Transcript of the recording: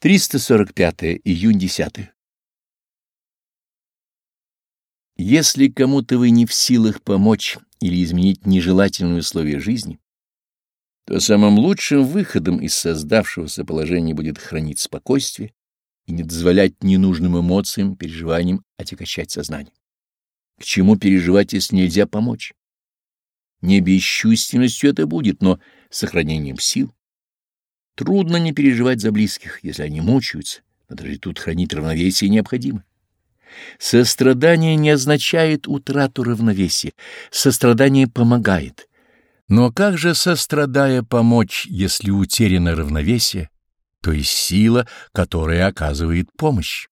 345 июнь 10. Если кому-то вы не в силах помочь или изменить нежелательные условия жизни, то самым лучшим выходом из создавшегося положения будет хранить спокойствие и не дозволять ненужным эмоциям, переживаниям отягощать сознание. К чему переживать, если нельзя помочь? Не бесчувственностью это будет, но сохранением сил. Трудно не переживать за близких, если они мучаются, но даже тут хранить равновесие необходимо. Сострадание не означает утрату равновесия, сострадание помогает. Но как же, сострадая, помочь, если утеряно равновесие, то есть сила, которая оказывает помощь?